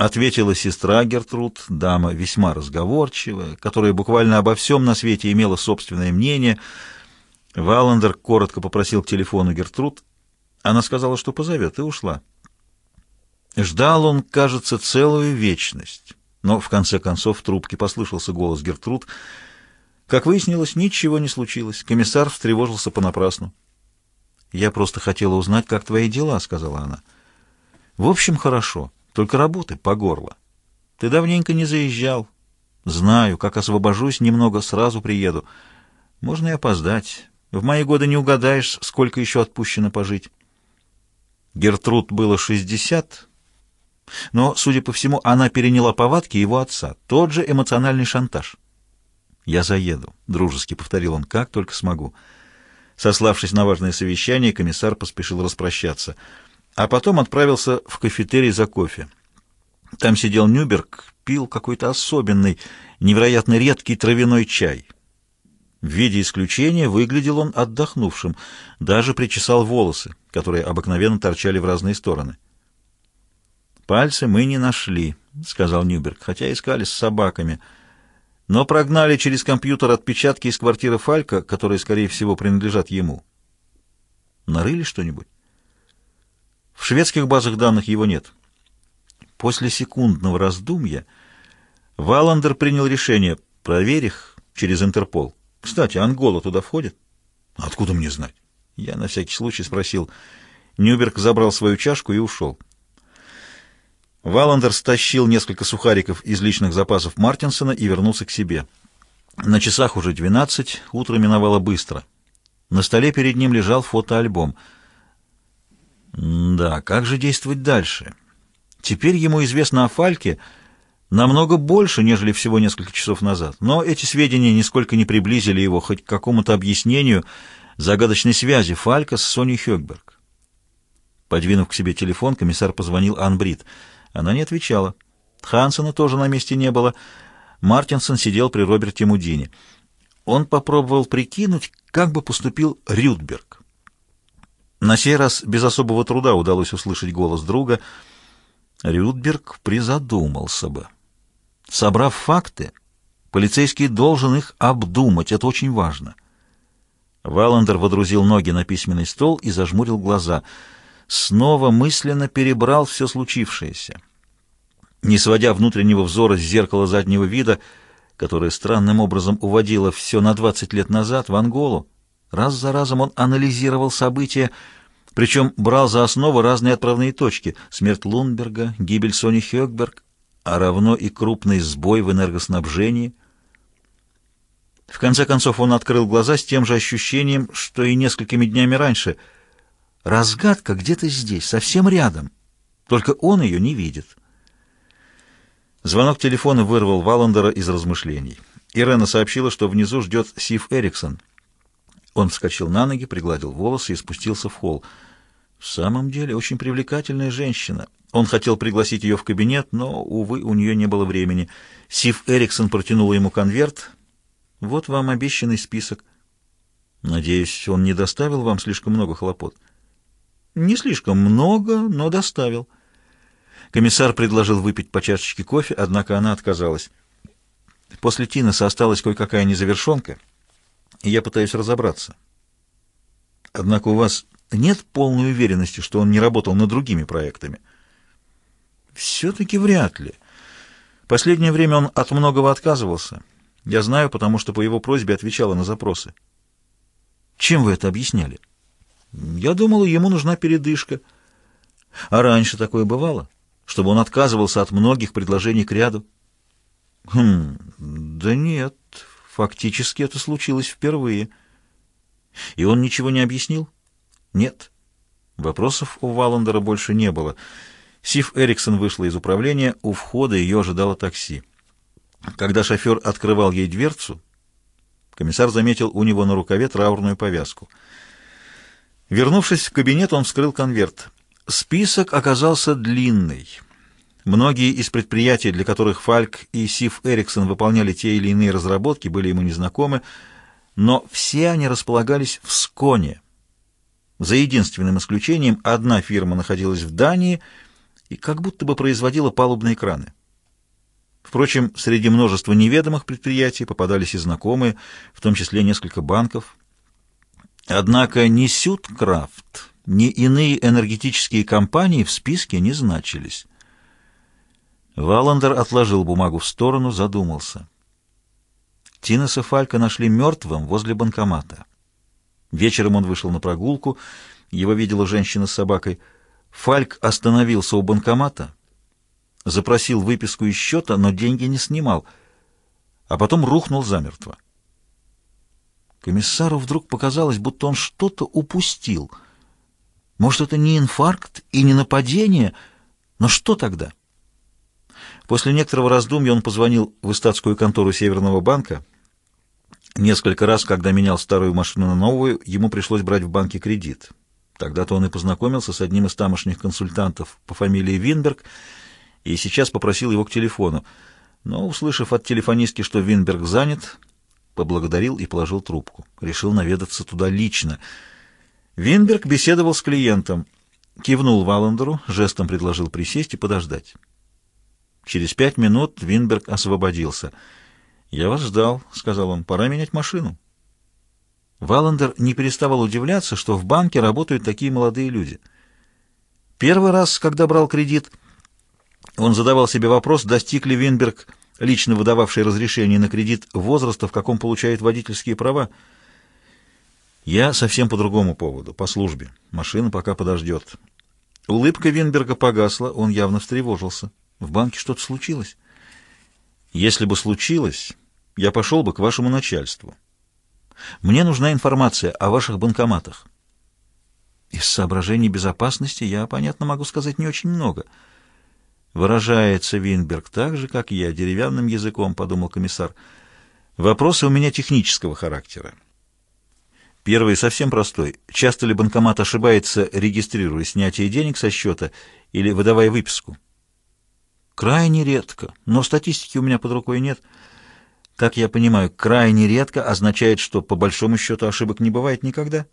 Ответила сестра Гертруд, дама весьма разговорчивая, которая буквально обо всем на свете имела собственное мнение. Валандер коротко попросил к телефону Гертруд. Она сказала, что позовет, и ушла. Ждал он, кажется, целую вечность. Но в конце концов в трубке послышался голос Гертруд. Как выяснилось, ничего не случилось. Комиссар встревожился понапрасну. «Я просто хотела узнать, как твои дела», — сказала она. «В общем, хорошо, только работы по горло. Ты давненько не заезжал. Знаю, как освобожусь немного, сразу приеду. Можно и опоздать. В мои годы не угадаешь, сколько еще отпущено пожить». Гертруд было шестьдесят, но, судя по всему, она переняла повадки его отца, тот же эмоциональный шантаж. «Я заеду», — дружески повторил он, — «как только смогу». Сославшись на важное совещание, комиссар поспешил распрощаться, а потом отправился в кафетерий за кофе. Там сидел Нюберг, пил какой-то особенный, невероятно редкий травяной чай. В виде исключения выглядел он отдохнувшим, даже причесал волосы, которые обыкновенно торчали в разные стороны. «Пальцы мы не нашли», — сказал Нюберг, — «хотя искали с собаками. Но прогнали через компьютер отпечатки из квартиры Фалька, которые, скорее всего, принадлежат ему». «Нарыли что-нибудь?» «В шведских базах данных его нет». После секундного раздумья Валандер принял решение проверить их через Интерпол. «Кстати, Ангола туда входит?» «Откуда мне знать?» Я на всякий случай спросил. Нюберг забрал свою чашку и ушел. Валандер стащил несколько сухариков из личных запасов Мартинсона и вернулся к себе. На часах уже двенадцать, утро миновало быстро. На столе перед ним лежал фотоальбом. Да, как же действовать дальше? Теперь ему известно о Фальке намного больше, нежели всего несколько часов назад. Но эти сведения нисколько не приблизили его хоть к какому-то объяснению загадочной связи Фалька с Соней Хёкберг. Подвинув к себе телефон, комиссар позвонил Анбрид — она не отвечала. Хансена тоже на месте не было. Мартинсон сидел при Роберте Мудине. Он попробовал прикинуть, как бы поступил Рюдберг. На сей раз без особого труда удалось услышать голос друга. Рюдберг призадумался бы. Собрав факты, полицейский должен их обдумать, это очень важно. Валандер водрузил ноги на письменный стол и зажмурил глаза — снова мысленно перебрал все случившееся. Не сводя внутреннего взора с зеркала заднего вида, которое странным образом уводило все на 20 лет назад в Анголу, раз за разом он анализировал события, причем брал за основу разные отправные точки — смерть Лунберга, гибель Сони Хёкберг, а равно и крупный сбой в энергоснабжении. В конце концов он открыл глаза с тем же ощущением, что и несколькими днями раньше — Разгадка где-то здесь, совсем рядом. Только он ее не видит. Звонок телефона вырвал Валандера из размышлений. Ирена сообщила, что внизу ждет Сив Эриксон. Он вскочил на ноги, пригладил волосы и спустился в холл. В самом деле, очень привлекательная женщина. Он хотел пригласить ее в кабинет, но, увы, у нее не было времени. Сив Эриксон протянула ему конверт. «Вот вам обещанный список. Надеюсь, он не доставил вам слишком много хлопот». Не слишком много, но доставил. Комиссар предложил выпить по чашечке кофе, однако она отказалась. После Тинеса осталась кое-какая незавершенка, и я пытаюсь разобраться. Однако у вас нет полной уверенности, что он не работал над другими проектами? Все-таки вряд ли. Последнее время он от многого отказывался. Я знаю, потому что по его просьбе отвечала на запросы. Чем вы это объясняли? Я думала, ему нужна передышка. А раньше такое бывало, чтобы он отказывался от многих предложений к ряду. Хм, да нет, фактически это случилось впервые. И он ничего не объяснил? Нет. Вопросов у Валандера больше не было. Сив Эриксон вышла из управления, у входа ее ожидало такси. Когда шофер открывал ей дверцу, комиссар заметил у него на рукаве траурную повязку — Вернувшись в кабинет, он вскрыл конверт. Список оказался длинный. Многие из предприятий, для которых Фальк и Сив Эриксон выполняли те или иные разработки, были ему незнакомы, но все они располагались в Сконе. За единственным исключением, одна фирма находилась в Дании, и как будто бы производила палубные краны. Впрочем, среди множества неведомых предприятий попадались и знакомые, в том числе несколько банков. Однако ни Сюткрафт, ни иные энергетические компании в списке не значились. Валандер отложил бумагу в сторону, задумался. Тинеса Фалька нашли мертвым возле банкомата. Вечером он вышел на прогулку, его видела женщина с собакой. Фальк остановился у банкомата, запросил выписку из счета, но деньги не снимал, а потом рухнул замертво. Комиссару вдруг показалось, будто он что-то упустил. Может, это не инфаркт и не нападение, но что тогда? После некоторого раздумья он позвонил в эстатскую контору Северного банка. Несколько раз, когда менял старую машину на новую, ему пришлось брать в банке кредит. Тогда-то он и познакомился с одним из тамошних консультантов по фамилии Винберг и сейчас попросил его к телефону. Но, услышав от телефонистки, что Винберг занят, поблагодарил и положил трубку. Решил наведаться туда лично. Винберг беседовал с клиентом, кивнул Валандеру, жестом предложил присесть и подождать. Через пять минут Винберг освободился. «Я вас ждал», — сказал он, — «пора менять машину». Валандер не переставал удивляться, что в банке работают такие молодые люди. Первый раз, когда брал кредит, он задавал себе вопрос, достиг ли Винберг, лично выдававший разрешение на кредит, возраста, в каком получает водительские права. «Я совсем по другому поводу, по службе. Машина пока подождет». Улыбка Винберга погасла, он явно встревожился. В банке что-то случилось? Если бы случилось, я пошел бы к вашему начальству. Мне нужна информация о ваших банкоматах. Из соображений безопасности я, понятно, могу сказать не очень много. Выражается Винберг так же, как я, деревянным языком, подумал комиссар. Вопросы у меня технического характера. Первый совсем простой. Часто ли банкомат ошибается, регистрируя снятие денег со счета или выдавая выписку? Крайне редко, но статистики у меня под рукой нет. Как я понимаю, крайне редко означает, что по большому счету ошибок не бывает никогда.